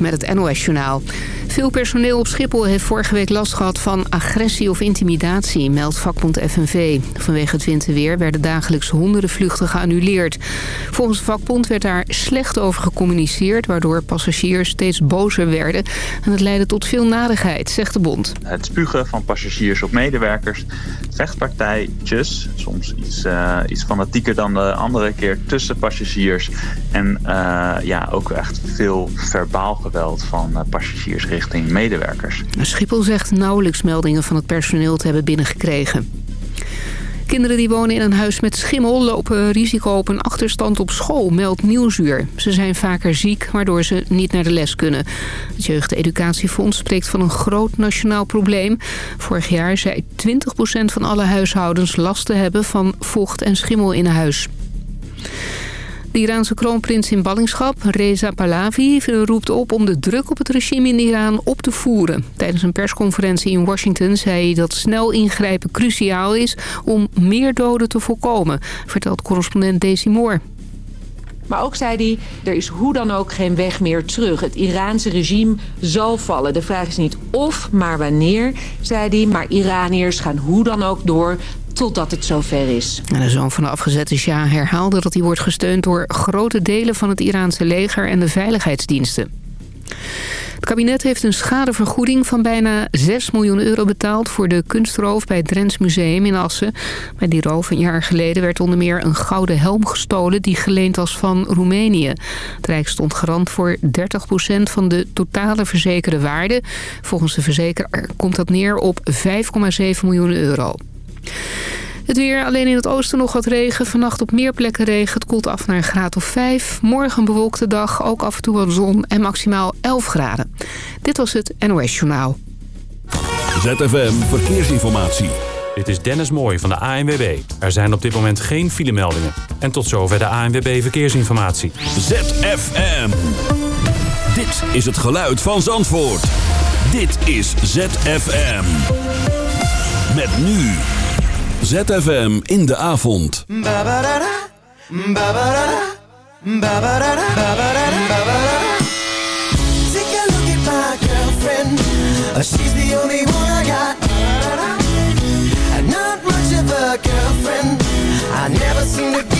Met het NOS-journaal. Veel personeel op Schiphol heeft vorige week last gehad van agressie of intimidatie, meldt vakbond FNV. Vanwege het winterweer werden dagelijks honderden vluchten geannuleerd. Volgens de vakbond werd daar slecht over gecommuniceerd, waardoor passagiers steeds bozer werden. En het leidde tot veel nadigheid, zegt de bond. Het spugen van passagiers op medewerkers, vechtpartijtjes, soms iets, uh, iets fanatieker dan de andere keer tussen passagiers. En uh, ja, ook echt veel verbaal geweld van uh, passagiers richting medewerkers. Schiphol zegt nauwelijks meldingen van het personeel te hebben binnengekregen. Kinderen die wonen in een huis met schimmel lopen risico op een achterstand op school, meldt Nieuwsuur. Ze zijn vaker ziek, waardoor ze niet naar de les kunnen. Het Jeugdeducatiefonds spreekt van een groot nationaal probleem. Vorig jaar zei 20% van alle huishoudens last te hebben van vocht en schimmel in huis. De Iraanse kroonprins in ballingschap, Reza Pahlavi, roept op om de druk op het regime in Iran op te voeren. Tijdens een persconferentie in Washington zei hij dat snel ingrijpen cruciaal is om meer doden te voorkomen, vertelt correspondent Daisy Moore. Maar ook zei hij, er is hoe dan ook geen weg meer terug. Het Iraanse regime zal vallen. De vraag is niet of, maar wanneer, zei hij. Maar Iraniërs gaan hoe dan ook door totdat het zover is. De zoon van de afgezette Shah herhaalde dat hij wordt gesteund... door grote delen van het Iraanse leger en de veiligheidsdiensten. Het kabinet heeft een schadevergoeding van bijna 6 miljoen euro betaald... voor de kunstroof bij het Drents Museum in Assen. Bij die roof een jaar geleden werd onder meer een gouden helm gestolen... die geleend was van Roemenië. Het Rijk stond garant voor 30% van de totale verzekerde waarde. Volgens de verzekeraar komt dat neer op 5,7 miljoen euro. Het weer, alleen in het oosten nog wat regen. Vannacht op meer plekken regen. Het koelt af naar een graad of 5. Morgen een bewolkte dag, ook af en toe wat zon en maximaal 11 graden. Dit was het NOS Journaal. ZFM Verkeersinformatie. Dit is Dennis Mooij van de ANWB. Er zijn op dit moment geen filemeldingen. En tot zover de ANWB Verkeersinformatie. ZFM. Dit is het geluid van Zandvoort. Dit is ZFM. Met nu ZFM in de avond. Take a look at my girlfriend. She's the only one I got. Not much of a girlfriend. I never seem to.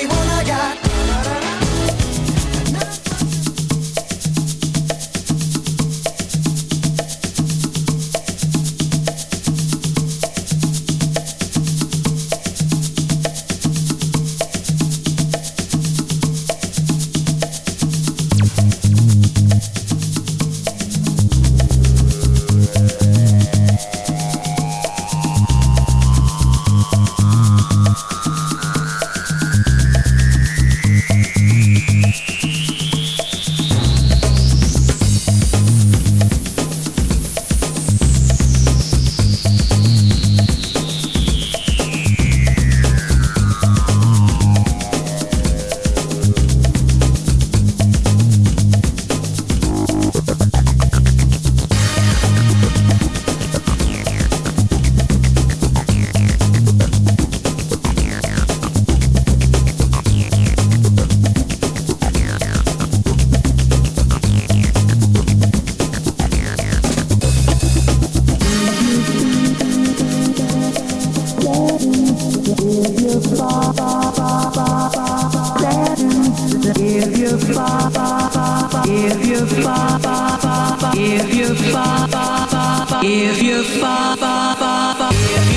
If you fall. far, far.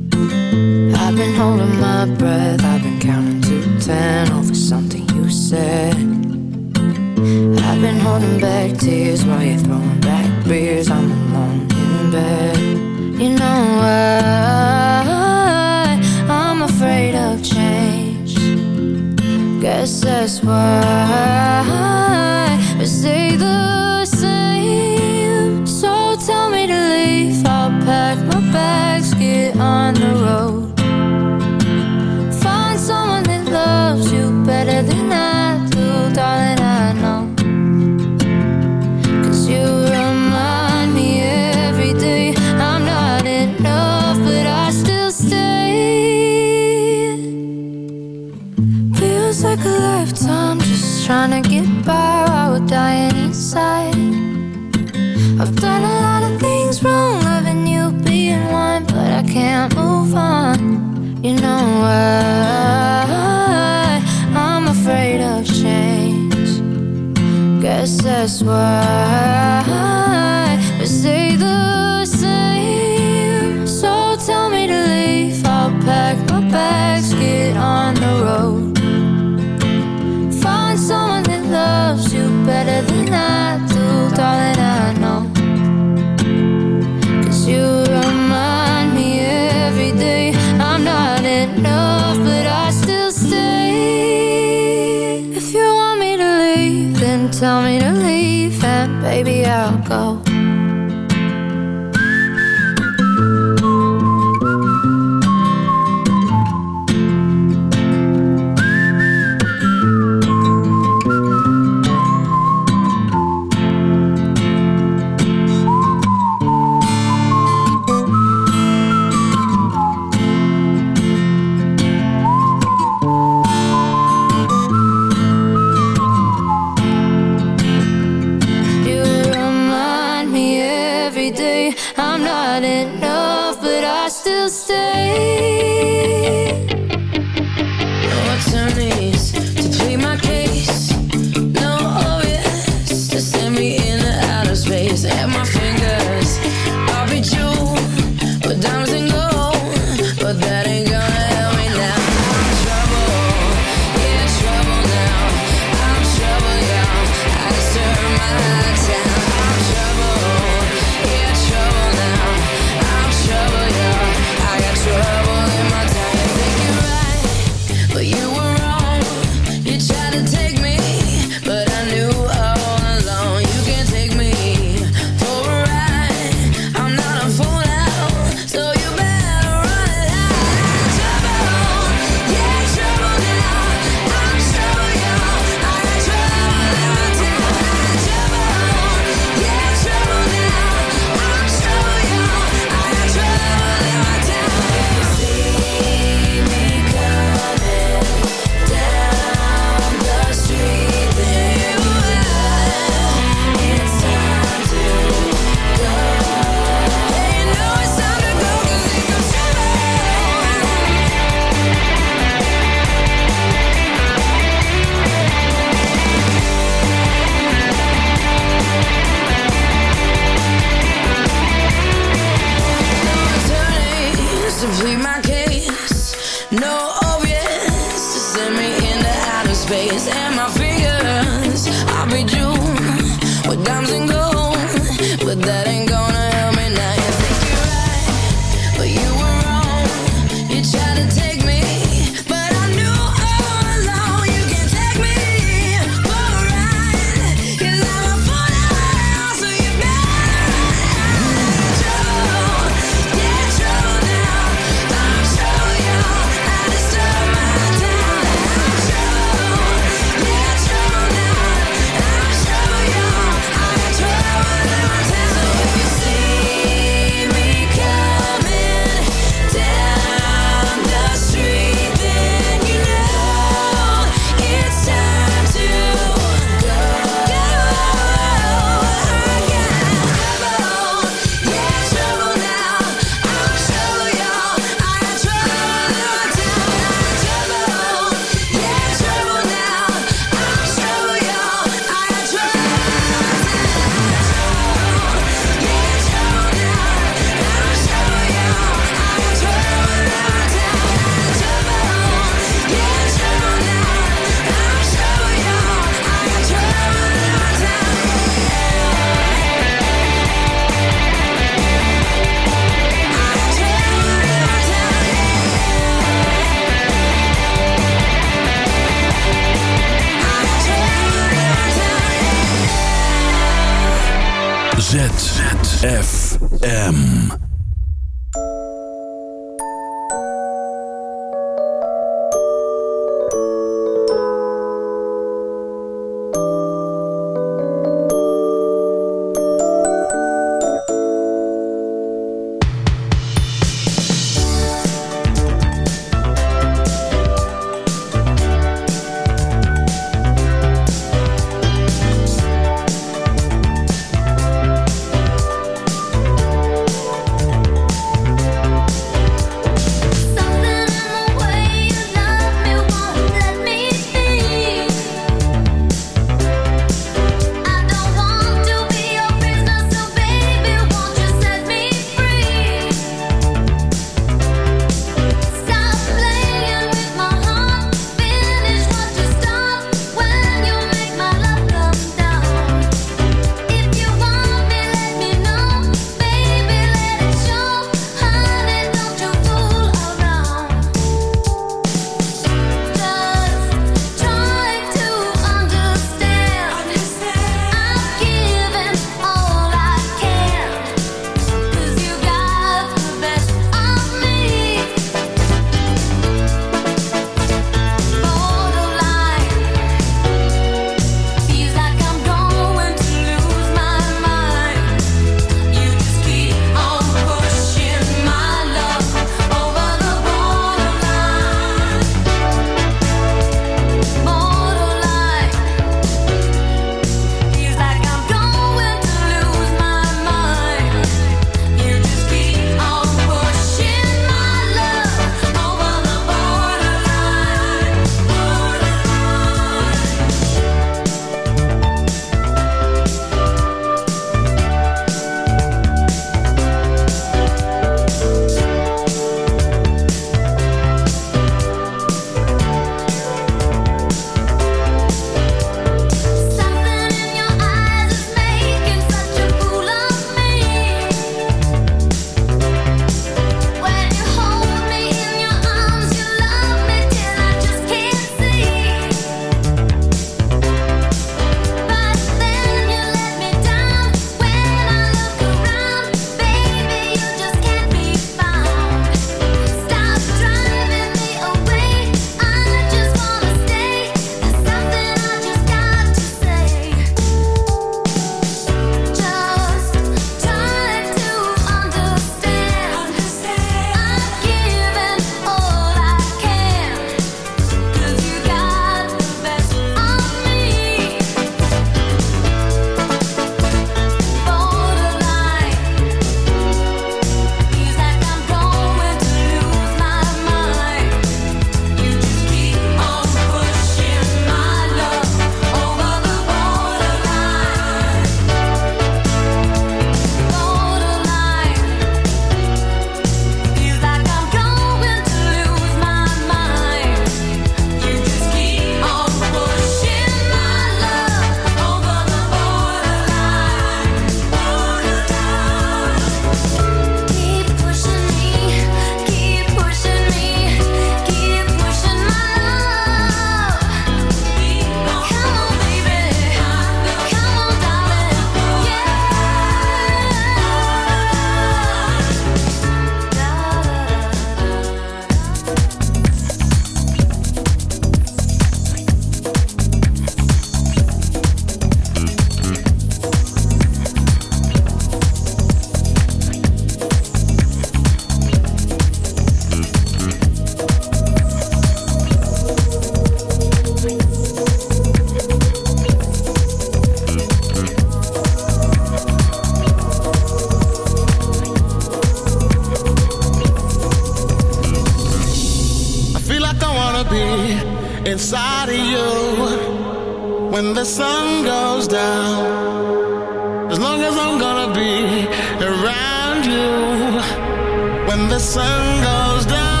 Sun goes down,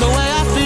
the way I feel.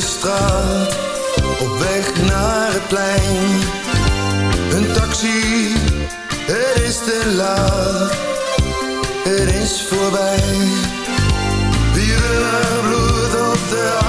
straat, op weg naar het plein. Een taxi, Er is te laat, Er is voorbij. Bieren bloed op de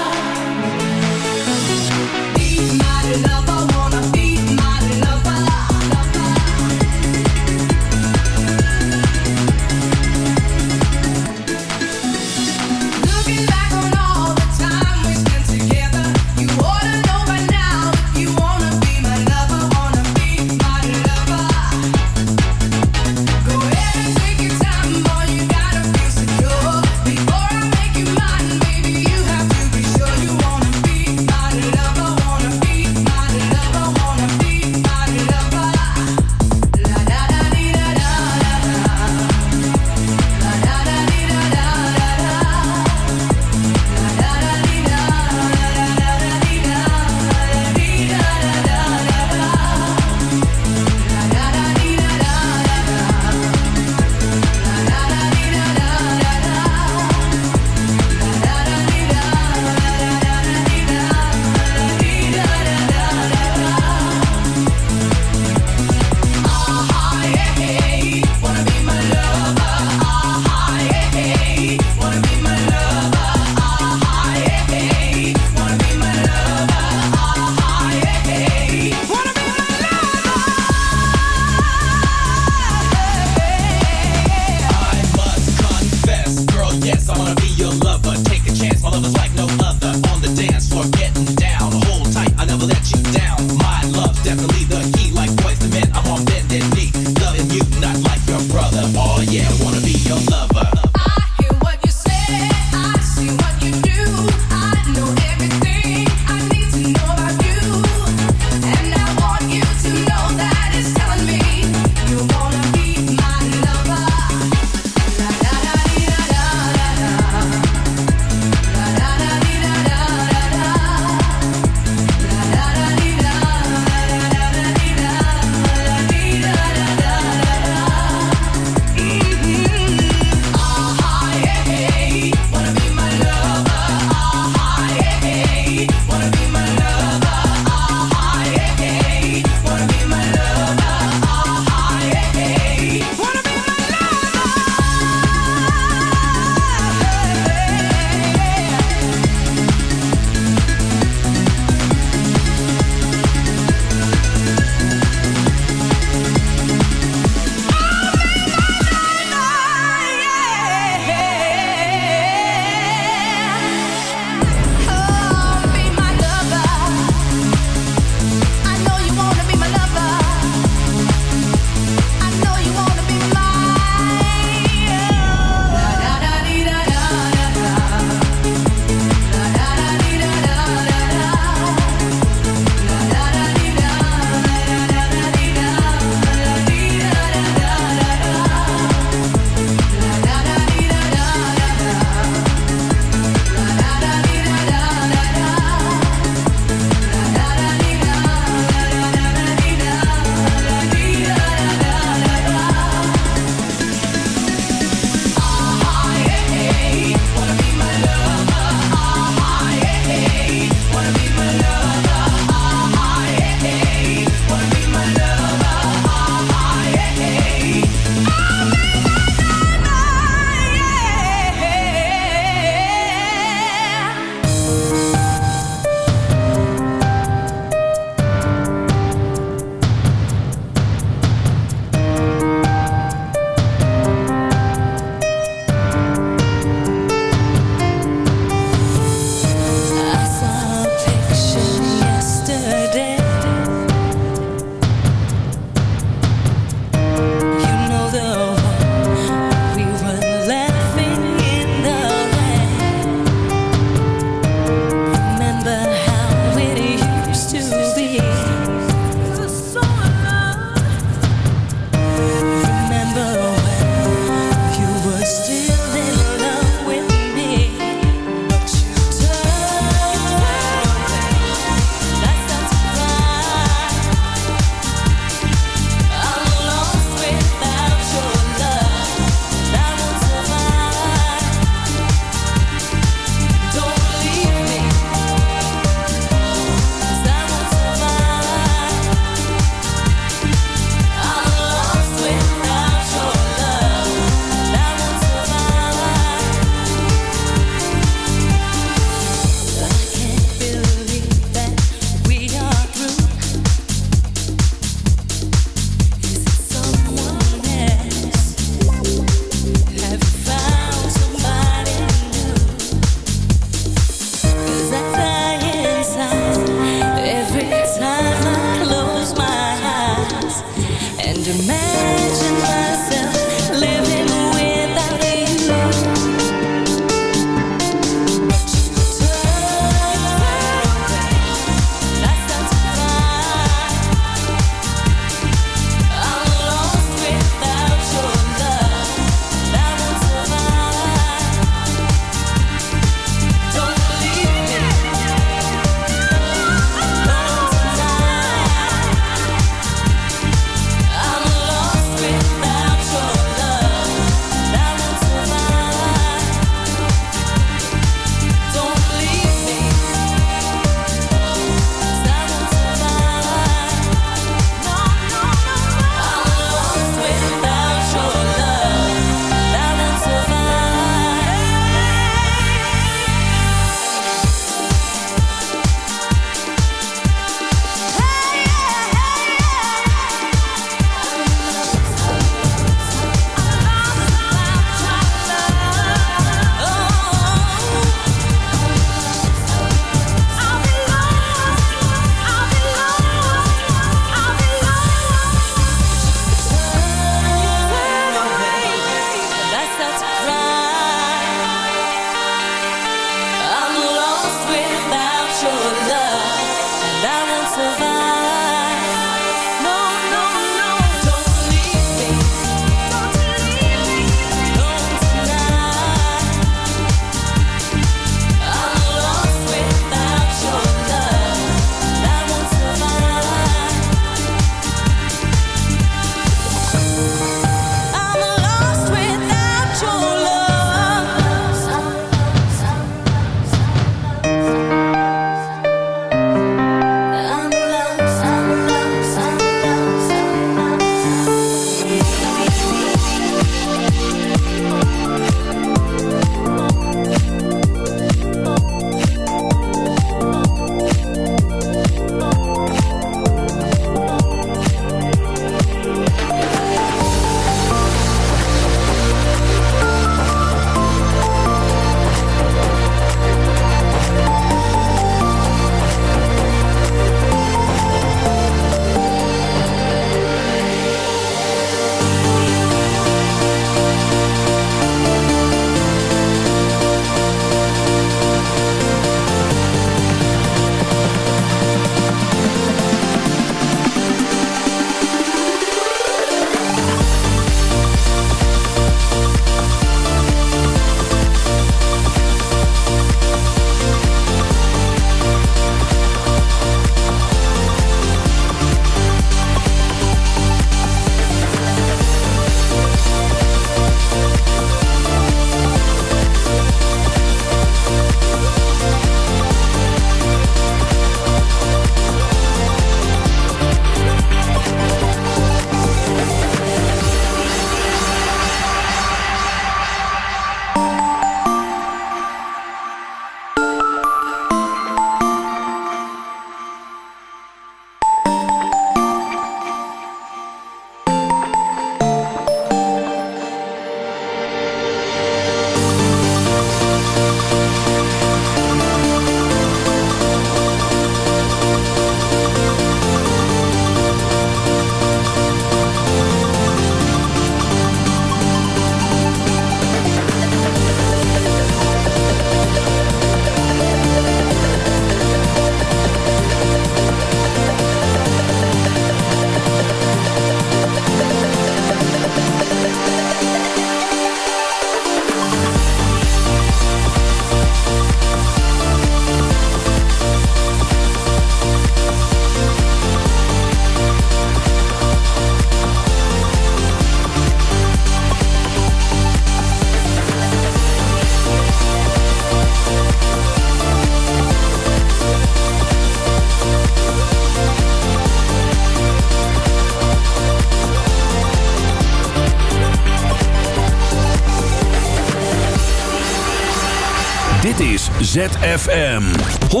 ZFM 106.9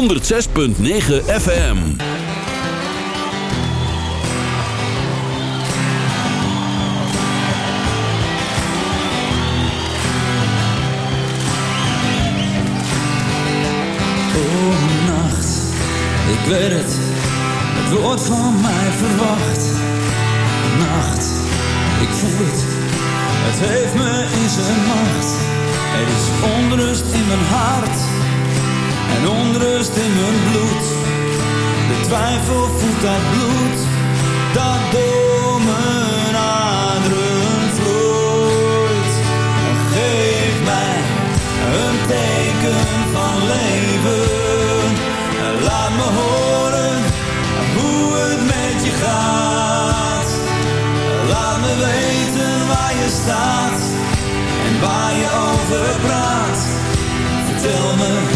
FM. Nacht, ik weet het, het wordt van mij verwacht. Nacht, ik voel het, het heeft me in zijn macht. Er is onrust in mijn hart en onrust in mijn bloed. De twijfel voelt dat bloed dat door mijn aderen vloeit. Geef mij een teken van leven. Laat me horen hoe het met je gaat. Laat me weten waar je staat en waar je over praat. Vertel me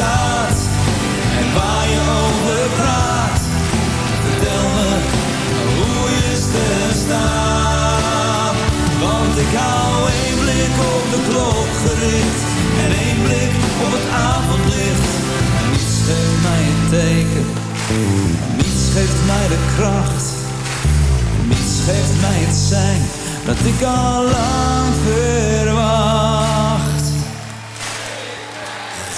staat en waar je over praat. Vertel me hoe je staan. Want ik hou één blik op de klok gericht en één blik op het avondlicht. Niets geeft mij een teken, niets geeft mij de kracht. Niets geeft mij het zijn dat ik al lang verwacht.